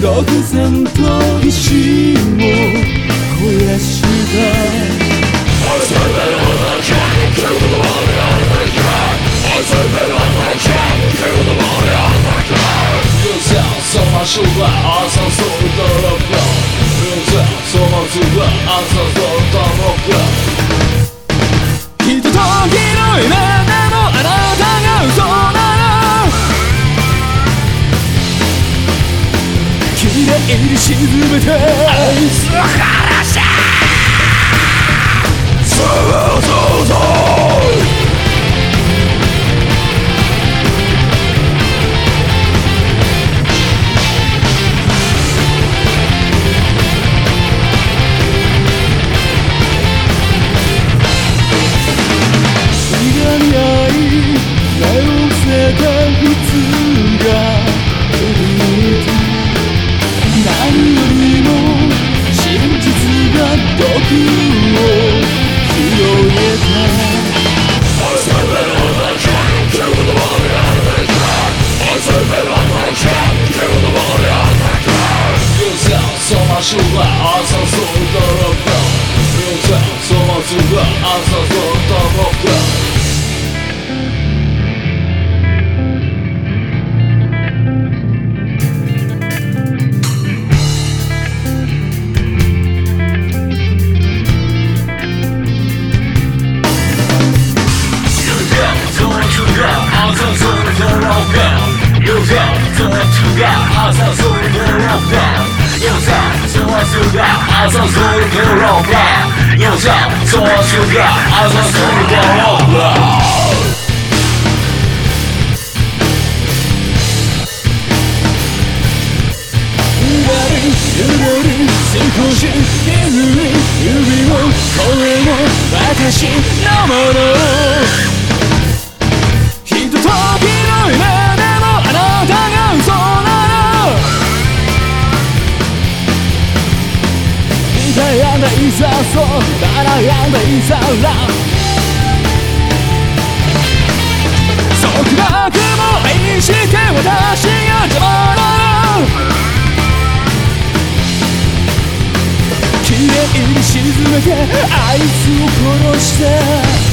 然と意志を肥やした马术吧，阿桑索的老哥，用这索马祖吧，阿桑索的老哥。ひとときの夢沈めて。愛す話そうそうそう 항상 소리를 없던 요정서 투가 항상 소리를 없던 요정서 투가 항상 소리를 없던 요정서 투가 항상 소리를 없던 흐르는 슬프신 이 눈이 유리고 거울로 다시 너머로 いざそう悩んでいざら。束縛も愛して私が邪魔だ綺麗に沈めてあいつを殺して